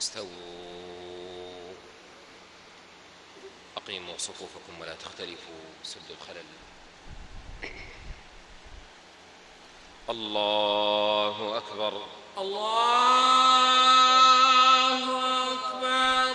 استووا أقيموا صفوفكم ولا تختلفوا. سدوا الخلل. الله أكبر. الله أكبر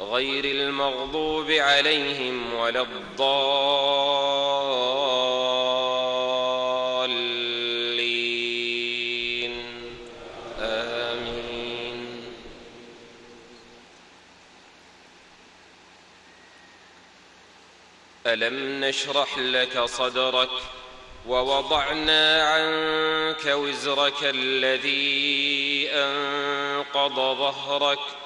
غير المغضوب عليهم ولا الضالين. آمين. ألم نشرح لك صدرك ووضعنا عنك وزرك الذي أنقض ظهرك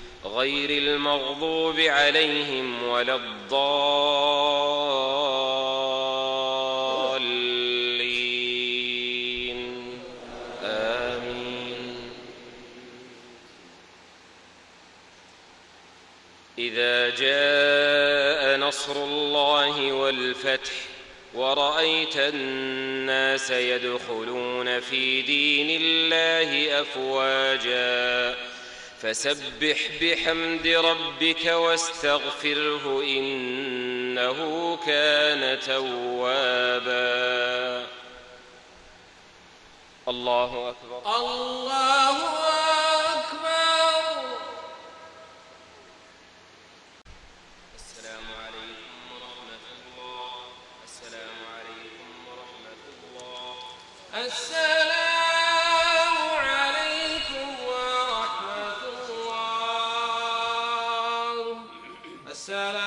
غير المغضوب عليهم ولا الضالين. آمين. إذا جاء نصر الله والفتح ورأيت الناس يدخلون في دين الله أفواجا فسبح بحمد ربك واستغفره إنه كان توابا. الله أكبر. الله أكبر. السلام عليكم ورحمة الله. السلام عليكم ورحمة الله. السلام السلام